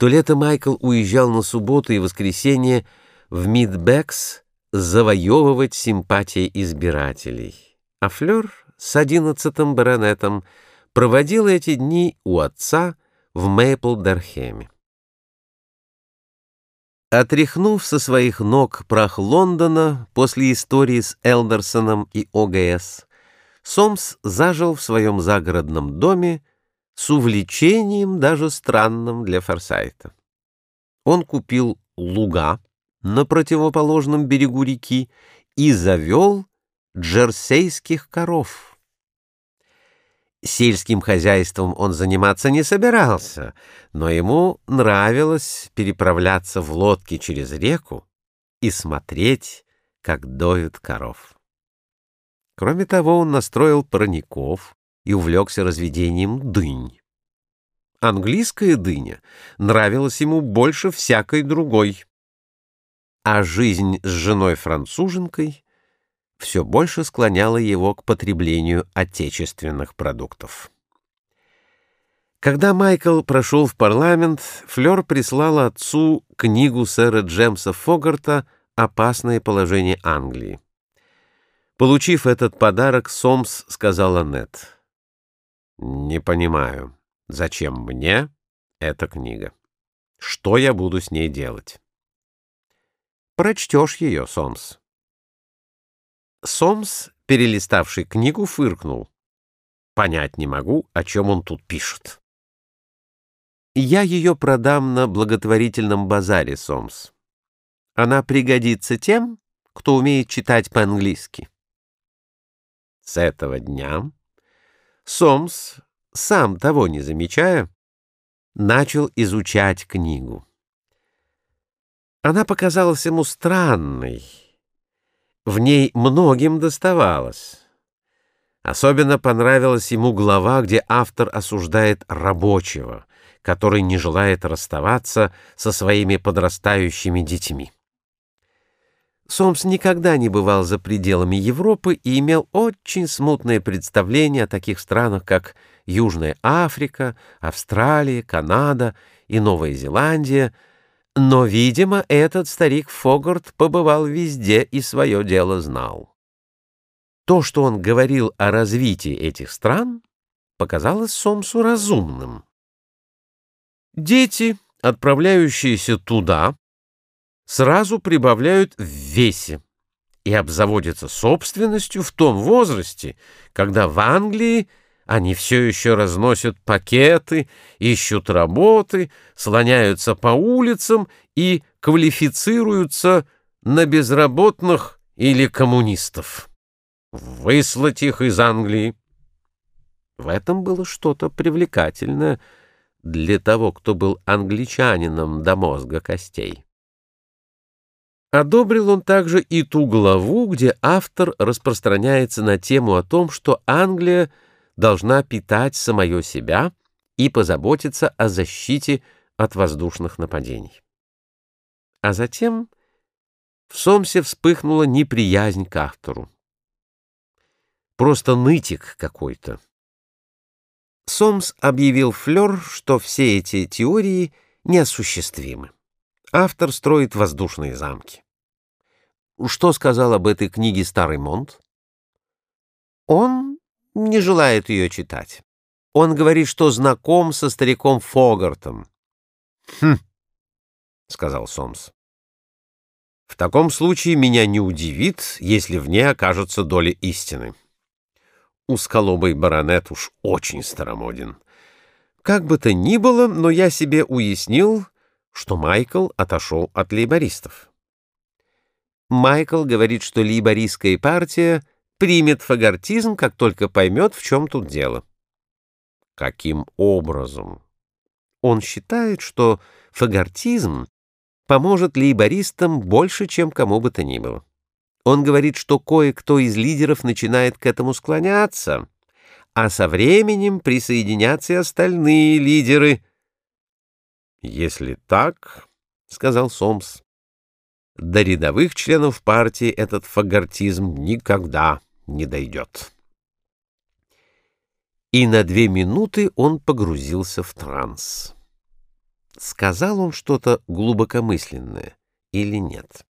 то лето Майкл уезжал на субботу и воскресенье в Мидбекс завоевывать симпатии избирателей, а Флёр с одиннадцатым баронетом проводил эти дни у отца в Мейпл-Дархеме. Отряхнув со своих ног прах Лондона после истории с Элдерсоном и ОГС, Сомс зажил в своем загородном доме с увлечением, даже странным для Форсайта. Он купил луга на противоположном берегу реки и завел джерсейских коров. Сельским хозяйством он заниматься не собирался, но ему нравилось переправляться в лодке через реку и смотреть, как доют коров. Кроме того, он настроил парников и увлекся разведением дынь. Английская дыня нравилась ему больше всякой другой, а жизнь с женой-француженкой все больше склоняла его к потреблению отечественных продуктов. Когда Майкл прошел в парламент, Флёр прислала отцу книгу сэра Джемса Фогарта «Опасное положение Англии». Получив этот подарок, Сомс сказал Аннет, «Не понимаю, зачем мне эта книга? Что я буду с ней делать?» «Прочтешь ее, Сомс». Сомс, перелиставший книгу, фыркнул. «Понять не могу, о чем он тут пишет». «Я ее продам на благотворительном базаре, Сомс. Она пригодится тем, кто умеет читать по-английски». С этого дня Сомс, сам того не замечая, начал изучать книгу. Она показалась ему странной. В ней многим доставалось. Особенно понравилась ему глава, где автор осуждает рабочего, который не желает расставаться со своими подрастающими детьми. Сомс никогда не бывал за пределами Европы и имел очень смутное представление о таких странах, как Южная Африка, Австралия, Канада и Новая Зеландия, но, видимо, этот старик Фогарт побывал везде и свое дело знал. То, что он говорил о развитии этих стран, показалось Сомсу разумным. Дети, отправляющиеся туда, сразу прибавляют в весе и обзаводятся собственностью в том возрасте, когда в Англии они все еще разносят пакеты, ищут работы, слоняются по улицам и квалифицируются на безработных или коммунистов. Выслать их из Англии. В этом было что-то привлекательное для того, кто был англичанином до мозга костей. Одобрил он также и ту главу, где автор распространяется на тему о том, что Англия должна питать самое себя и позаботиться о защите от воздушных нападений. А затем в Сомсе вспыхнула неприязнь к автору. Просто нытик какой-то. Сомс объявил Флёр, что все эти теории неосуществимы. Автор строит воздушные замки. Что сказал об этой книге Старый Монт? Он не желает ее читать. Он говорит, что знаком со стариком Фогартом. «Хм», — сказал Сомс. «В таком случае меня не удивит, если в ней окажется доля истины. Усколобый баронет уж очень старомоден. Как бы то ни было, но я себе уяснил, что Майкл отошел от лейбористов. Майкл говорит, что лейбористская партия примет фагортизм, как только поймет, в чем тут дело. Каким образом? Он считает, что фагортизм поможет лейбористам больше, чем кому бы то ни было. Он говорит, что кое-кто из лидеров начинает к этому склоняться, а со временем присоединятся и остальные лидеры — «Если так, — сказал Сомс, — до рядовых членов партии этот фагортизм никогда не дойдет». И на две минуты он погрузился в транс. Сказал он что-то глубокомысленное или нет.